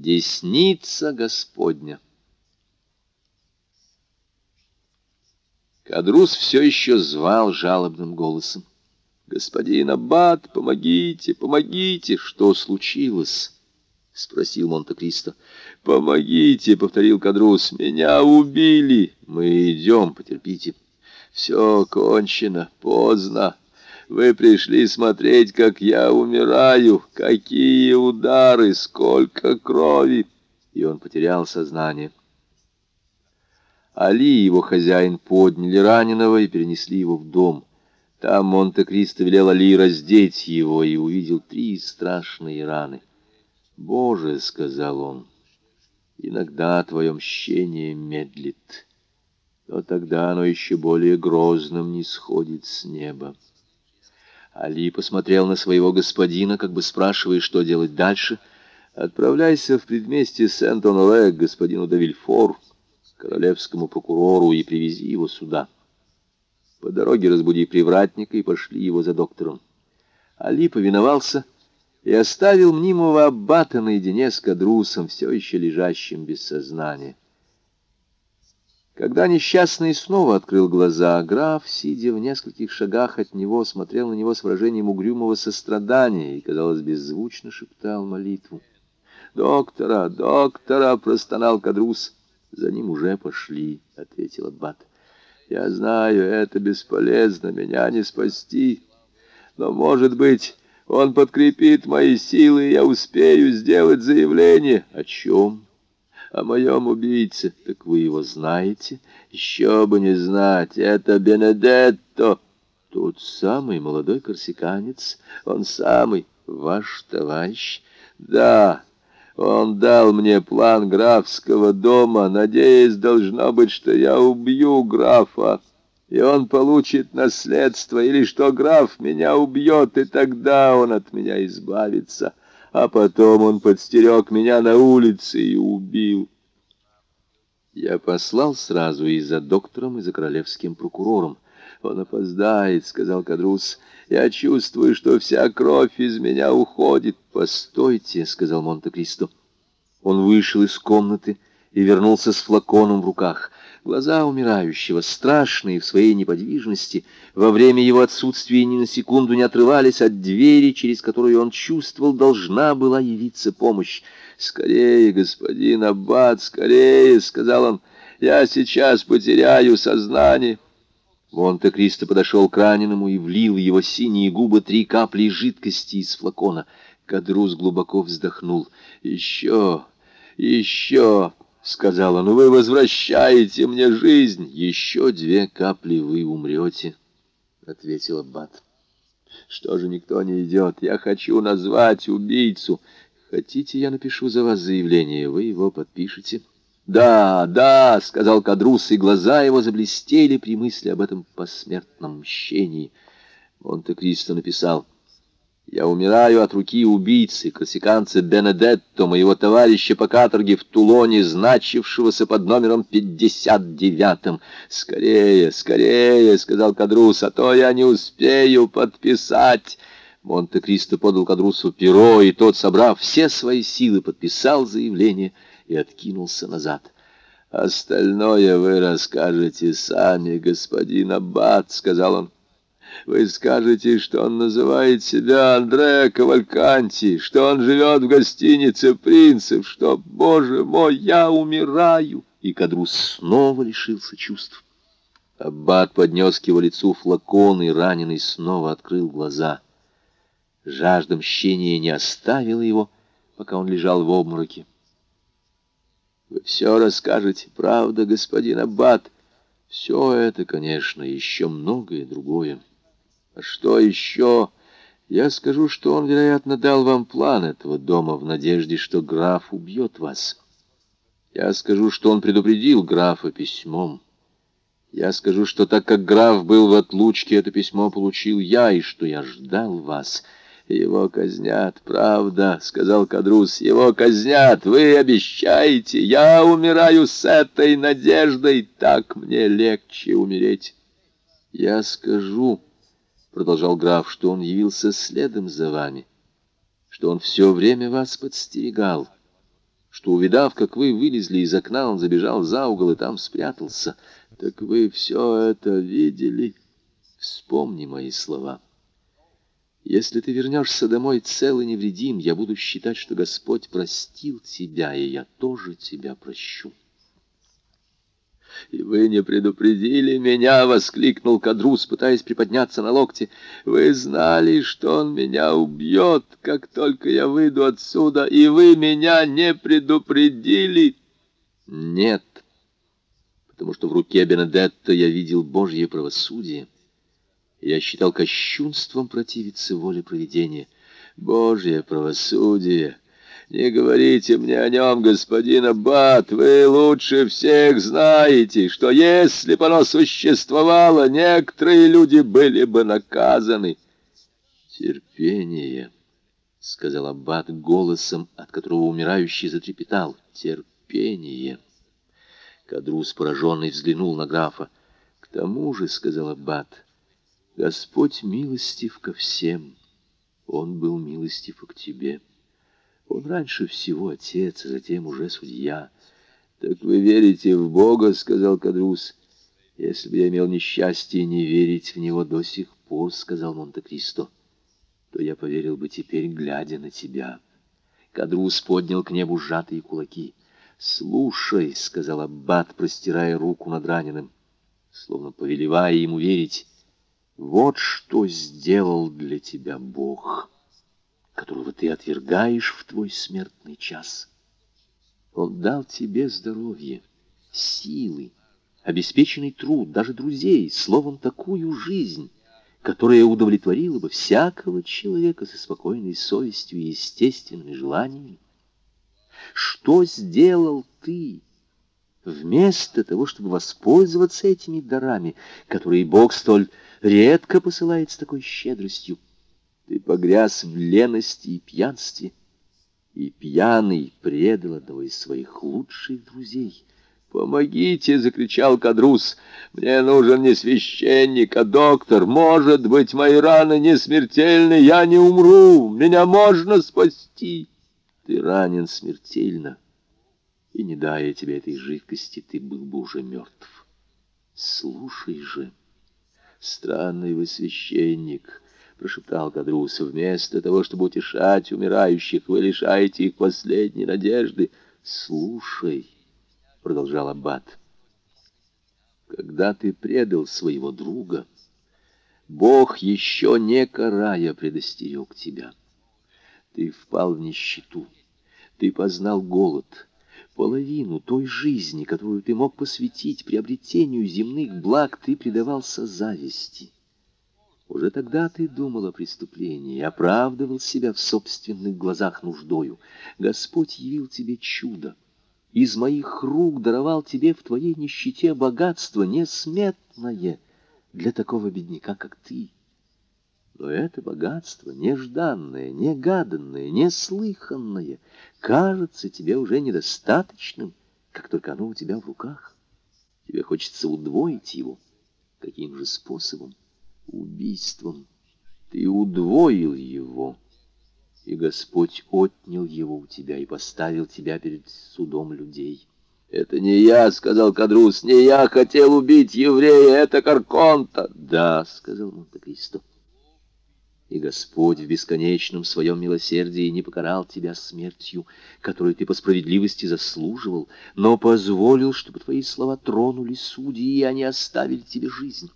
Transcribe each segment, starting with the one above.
Десница Господня. Кадрус все еще звал жалобным голосом. «Господин Аббат, помогите, помогите! Что случилось?» — спросил Монте-Кристо. «Помогите!» — повторил Кадрус. «Меня убили! Мы идем, потерпите!» «Все кончено, поздно!» Вы пришли смотреть, как я умираю, какие удары, сколько крови!» И он потерял сознание. Али и его хозяин подняли раненого и перенесли его в дом. Там Монте-Кристо велел Али раздеть его и увидел три страшные раны. «Боже!» — сказал он, — «иногда твое мщение медлит, но тогда оно еще более грозным не сходит с неба». Али посмотрел на своего господина, как бы спрашивая, что делать дальше. «Отправляйся в предместье Сент-Оноре к господину Давильфор, королевскому прокурору, и привези его сюда. По дороге разбуди привратника и пошли его за доктором». Али повиновался и оставил мнимого аббата наедине с кадрусом, все еще лежащим без сознания. Когда несчастный снова открыл глаза, граф, сидя в нескольких шагах от него, смотрел на него с выражением угрюмого сострадания и, казалось, беззвучно шептал молитву. «Доктора, доктора!» — простонал Кадрус. «За ним уже пошли», — ответил Аббат. «Я знаю, это бесполезно, меня не спасти. Но, может быть, он подкрепит мои силы, и я успею сделать заявление». «О чем?» О моем убийце. Так вы его знаете? Еще бы не знать, это Бенедетто. Тот самый молодой корсиканец, он самый, ваш товарищ. Да, он дал мне план графского дома, надеясь, должно быть, что я убью графа, и он получит наследство, или что граф меня убьет, и тогда он от меня избавится а потом он подстерег меня на улице и убил. Я послал сразу и за доктором, и за королевским прокурором. «Он опоздает», — сказал Кадрус. «Я чувствую, что вся кровь из меня уходит». «Постойте», — сказал Монте-Кристо. Он вышел из комнаты и вернулся с флаконом в руках. Глаза умирающего, страшные в своей неподвижности, во время его отсутствия ни на секунду не отрывались от двери, через которую он чувствовал, должна была явиться помощь. «Скорее, господин Аббат, скорее!» — сказал он. «Я сейчас потеряю сознание». Монте-Кристо подошел к раненому и влил в его синие губы три капли жидкости из флакона. Кадрус глубоко вздохнул. «Еще, еще!» — сказал он, — вы возвращаете мне жизнь. Еще две капли вы умрете, — ответил Аббат. Что же никто не идет? Я хочу назвать убийцу. Хотите, я напишу за вас заявление, вы его подпишете? Да, да, — сказал Кадрус, и глаза его заблестели при мысли об этом посмертном мщении. Монте-Кристо написал — я умираю от руки убийцы, корсиканца Бенедетто, моего товарища по каторге в Тулоне, значившегося под номером 59-м. «Скорее, скорее!» — сказал Кадрус, — «а то я не успею подписать!» Монте-Кристо подал Кадрусу перо, и тот, собрав все свои силы, подписал заявление и откинулся назад. «Остальное вы расскажете сами, господин Аббат», — сказал он. Вы скажете, что он называет себя Андреа Кавальканти, что он живет в гостинице принцев, что, боже мой, я умираю. И Кадрус снова лишился чувств. Аббат поднес к его лицу флакон, и раненый снова открыл глаза. Жажда мщения не оставила его, пока он лежал в обмороке. «Вы все расскажете, правда, господин Аббат?» «Все это, конечно, еще многое другое». Что еще? Я скажу, что он, вероятно, дал вам план этого дома в надежде, что граф убьет вас. Я скажу, что он предупредил графа письмом. Я скажу, что так как граф был в отлучке, это письмо получил я, и что я ждал вас. Его казнят, правда, — сказал Кадрус, — его казнят, вы обещаете. Я умираю с этой надеждой, так мне легче умереть. Я скажу... — продолжал граф, — что он явился следом за вами, что он все время вас подстерегал, что, увидав, как вы вылезли из окна, он забежал за угол и там спрятался. Так вы все это видели? Вспомни мои слова. Если ты вернешься домой цел и невредим, я буду считать, что Господь простил тебя, и я тоже тебя прощу. «И вы не предупредили меня!» — воскликнул Кадрус, пытаясь приподняться на локте. «Вы знали, что он меня убьет, как только я выйду отсюда, и вы меня не предупредили!» «Нет, потому что в руке Бенедетта я видел Божье правосудие». Я считал кощунством противиться воле провидения. Божье правосудие! Не говорите мне о нем, господин Аббат, вы лучше всех знаете, что если бы оно существовало, некоторые люди были бы наказаны. Терпение, — сказал Аббат голосом, от которого умирающий затрепетал. Терпение. Кадрус, пораженный, взглянул на графа. К тому же, — сказал Аббат, — Господь милостив ко всем. Он был милостив и к тебе. Он раньше всего отец, а затем уже судья. Так вы верите в Бога, сказал Кадрус. Если бы я имел несчастье не верить в него до сих пор, сказал Монте-Кристо, то я поверил бы теперь, глядя на тебя. Кадрус поднял к небу сжатые кулаки. «Слушай», — сказал Аббат, простирая руку над раненым, словно повелевая ему верить, вот что сделал для тебя Бог, которого ты отвергаешь в твой смертный час. Он дал тебе здоровье, силы, обеспеченный труд, даже друзей, словом, такую жизнь, которая удовлетворила бы всякого человека со спокойной совестью и естественными желаниями. Что сделал ты? Вместо того, чтобы воспользоваться этими дарами, которые Бог столь редко посылает с такой щедростью, ты погряз в лености и пьянстве, и пьяный предал одного из своих лучших друзей. «Помогите!» — закричал Кадрус. «Мне нужен не священник, а доктор. Может быть, мои раны не смертельны, я не умру, меня можно спасти!» «Ты ранен смертельно!» и не дая тебе этой жидкости, ты был бы уже мертв. Слушай же, странный вы священник, — прошептал Кадрус, — вместо того, чтобы утешать умирающих, вы лишаете их последней надежды. Слушай, — продолжал Аббат, — когда ты предал своего друга, Бог еще не карая предостерег тебя. Ты впал в нищету, ты познал голод, Половину той жизни, которую ты мог посвятить приобретению земных благ, ты предавался зависти. Уже тогда ты думал о преступлении, оправдывал себя в собственных глазах нуждою. Господь явил тебе чудо. Из моих рук даровал тебе в твоей нищете богатство несметное для такого бедняка, как ты. Но это богатство, нежданное, негаданное, неслыханное, кажется тебе уже недостаточным, как только оно у тебя в руках. Тебе хочется удвоить его. Каким же способом? Убийством. Ты удвоил его, и Господь отнял его у тебя и поставил тебя перед судом людей. «Это не я», — сказал Кадрус, — «не я хотел убить еврея, это Карконта». «Да», — сказал Монте-Кристо и Господь в бесконечном своем милосердии не покарал тебя смертью, которую ты по справедливости заслуживал, но позволил, чтобы твои слова тронули судьи, и они оставили тебе жизнь.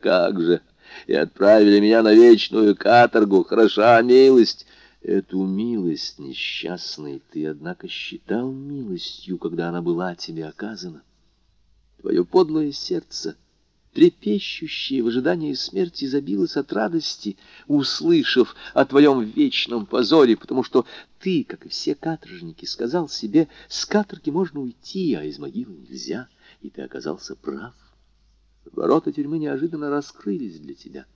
Как же! И отправили меня на вечную каторгу, хороша милость. Эту милость несчастной ты, однако, считал милостью, когда она была тебе оказана. Твое подлое сердце — трепещущее в ожидании смерти, забилось от радости, услышав о твоем вечном позоре, потому что ты, как и все каторжники, сказал себе, с каторги можно уйти, а из могилы нельзя, и ты оказался прав. Ворота тюрьмы неожиданно раскрылись для тебя.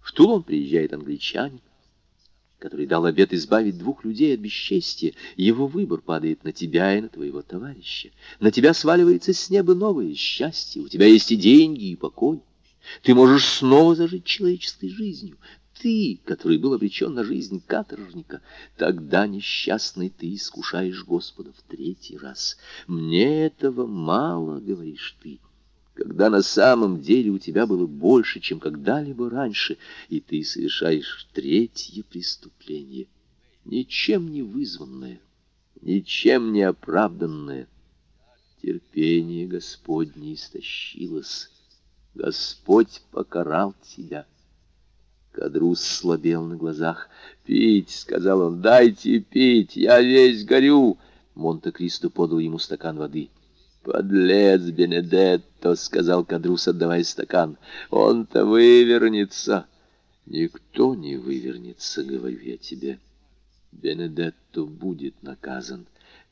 В Тулон приезжает англичанин, который дал обет избавить двух людей от бесчестия, его выбор падает на тебя и на твоего товарища. На тебя сваливается с неба новое счастье, у тебя есть и деньги, и покой. Ты можешь снова зажить человеческой жизнью. ты, который был обречен на жизнь каторжника, тогда несчастный ты искушаешь Господа в третий раз. Мне этого мало, говоришь ты, когда на самом деле у тебя было больше, чем когда-либо раньше, и ты совершаешь третье преступление, ничем не вызванное, ничем не оправданное. Терпение Господне истощилось, Господь покарал тебя. Кадрус слабел на глазах. «Пить!» — сказал он. «Дайте пить! Я весь горю!» Монте-Кристо подал ему стакан воды. «Подлец Бенедетто!» — сказал Кадрус, отдавая стакан. «Он-то вывернется!» «Никто не вывернется, говорю я тебе. Бенедетто будет наказан».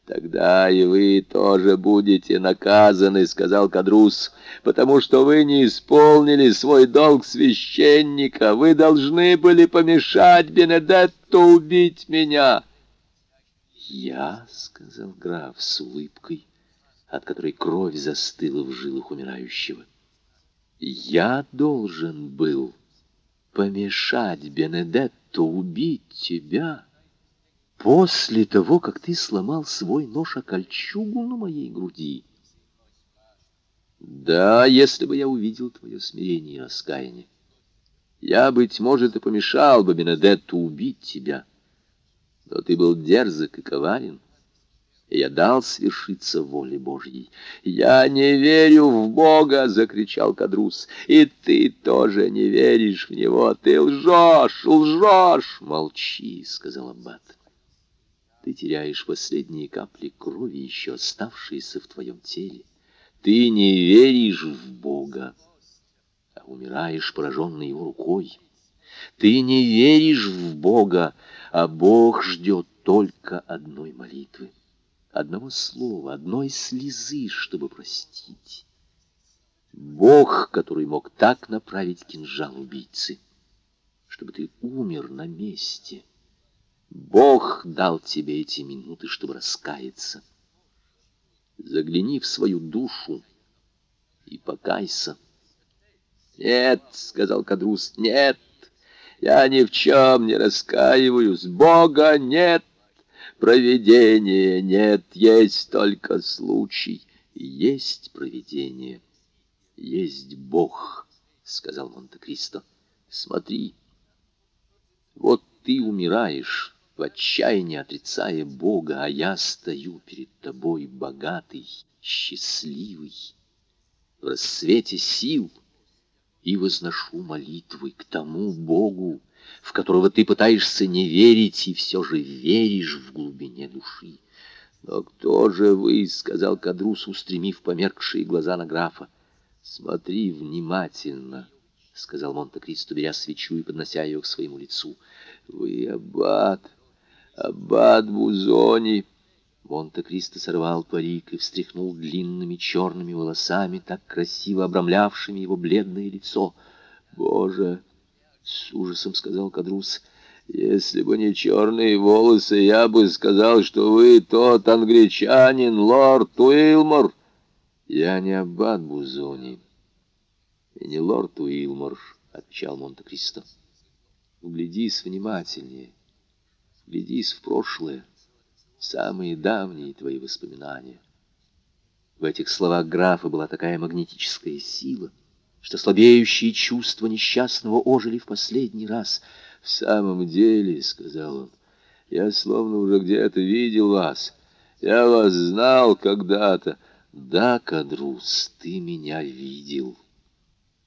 «Тогда и вы тоже будете наказаны», — сказал Кадрус, «потому что вы не исполнили свой долг священника. Вы должны были помешать Бенедетту убить меня». «Я», — сказал граф с улыбкой, от которой кровь застыла в жилах умирающего, — «я должен был помешать Бенедетту убить тебя» после того, как ты сломал свой нож о кольчугу на моей груди. Да, если бы я увидел твое смирение и раскаяние, я, быть может, и помешал бы Бенедетту убить тебя. Но ты был дерзок и коварен, я дал свершиться воле Божьей. «Я не верю в Бога!» — закричал Кадрус. «И ты тоже не веришь в Него! Ты лжешь, лжешь!» «Молчи!» — сказал Аббат ты теряешь последние капли крови, еще оставшиеся в твоем теле. Ты не веришь в Бога, а умираешь, пораженный его рукой. Ты не веришь в Бога, а Бог ждет только одной молитвы, одного слова, одной слезы, чтобы простить. Бог, который мог так направить кинжал убийцы, чтобы ты умер на месте — Бог дал тебе эти минуты, чтобы раскаяться. Загляни в свою душу и покайся. «Нет», — сказал Кадрус, — «нет, я ни в чем не раскаиваюсь. Бога нет, провидения нет, есть только случай. Есть провидение, есть Бог», — сказал Монте-Кристо. «Смотри, вот ты умираешь» в отчаянии отрицая Бога, а я стою перед тобой богатый, счастливый, в рассвете сил, и возношу молитвы к тому Богу, в которого ты пытаешься не верить и все же веришь в глубине души. «Но кто же вы?» — сказал Кадрус, устремив померкшие глаза на графа. «Смотри внимательно», — сказал Монте-Кристо, беря свечу и поднося ее к своему лицу. «Вы аббат, Аббат Бузони. Монте-Кристо сорвал парик и встряхнул длинными черными волосами, так красиво обрамлявшими его бледное лицо. «Боже!» — с ужасом сказал Кадрус. «Если бы не черные волосы, я бы сказал, что вы тот англичанин, лорд Уилмор». «Я не аббат Бузони и не лорд Уилмор», — отвечал Монте-Кристо. «Углядись внимательнее». Глядись в прошлое, самые давние твои воспоминания. В этих словах графа была такая магнетическая сила, что слабеющие чувства несчастного ожили в последний раз. «В самом деле, — сказал он, — я словно уже где-то видел вас. Я вас знал когда-то. Да, Кадрус, ты меня видел,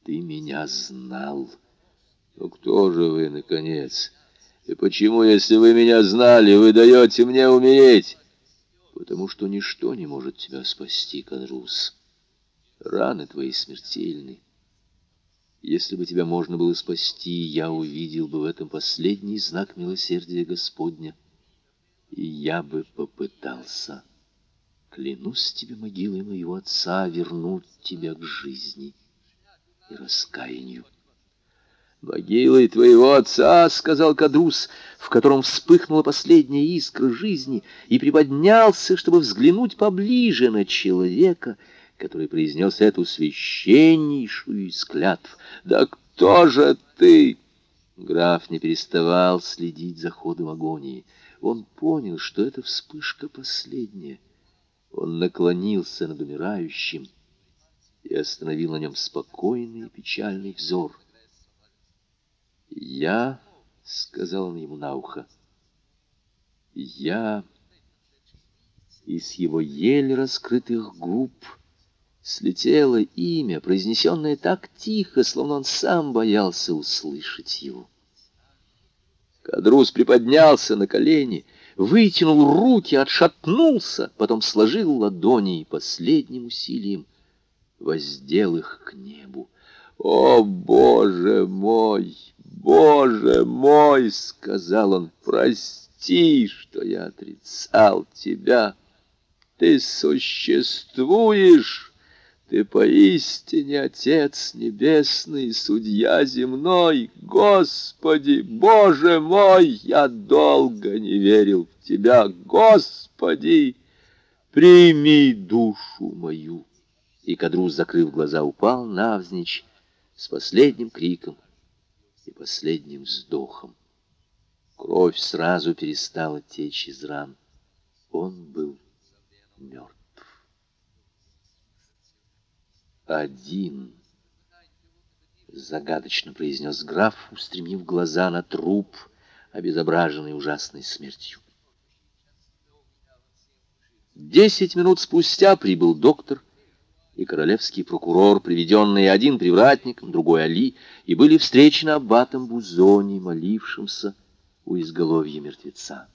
ты меня знал. Ну кто же вы, наконец?» И почему, если вы меня знали, вы даете мне умереть? Потому что ничто не может тебя спасти, Конрус. Раны твои смертельны. Если бы тебя можно было спасти, я увидел бы в этом последний знак милосердия Господня, и я бы попытался, клянусь тебе могилой моего отца, вернуть тебя к жизни и раскаянию. «Могилой твоего отца», — сказал Кадрус, в котором вспыхнула последняя искра жизни, и приподнялся, чтобы взглянуть поближе на человека, который произнес эту священнейшую из клятв. «Да кто же ты?» Граф не переставал следить за ходом агонии. Он понял, что это вспышка последняя. Он наклонился над умирающим и остановил на нем спокойный и печальный взор. «Я», — сказал он ему на ухо, — «я...» И с его еле раскрытых губ слетело имя, произнесенное так тихо, словно он сам боялся услышать его. Кадрус приподнялся на колени, вытянул руки, отшатнулся, потом сложил ладони и последним усилием воздел их к небу. «О, Боже мой! Боже мой!» — сказал он. «Прости, что я отрицал тебя. Ты существуешь!» Ты поистине Отец Небесный, Судья земной, Господи, Боже мой, Я долго не верил в Тебя, Господи, прими душу мою. И Кадрус, закрыв глаза, упал навзничь с последним криком и последним вздохом. Кровь сразу перестала течь из ран. Он был мертв. Один, — загадочно произнес граф, устремив глаза на труп, обезображенный ужасной смертью. Десять минут спустя прибыл доктор и королевский прокурор, приведенные один привратником, другой Али, и были встречены аббатом Бузони, молившимся у изголовья мертвеца.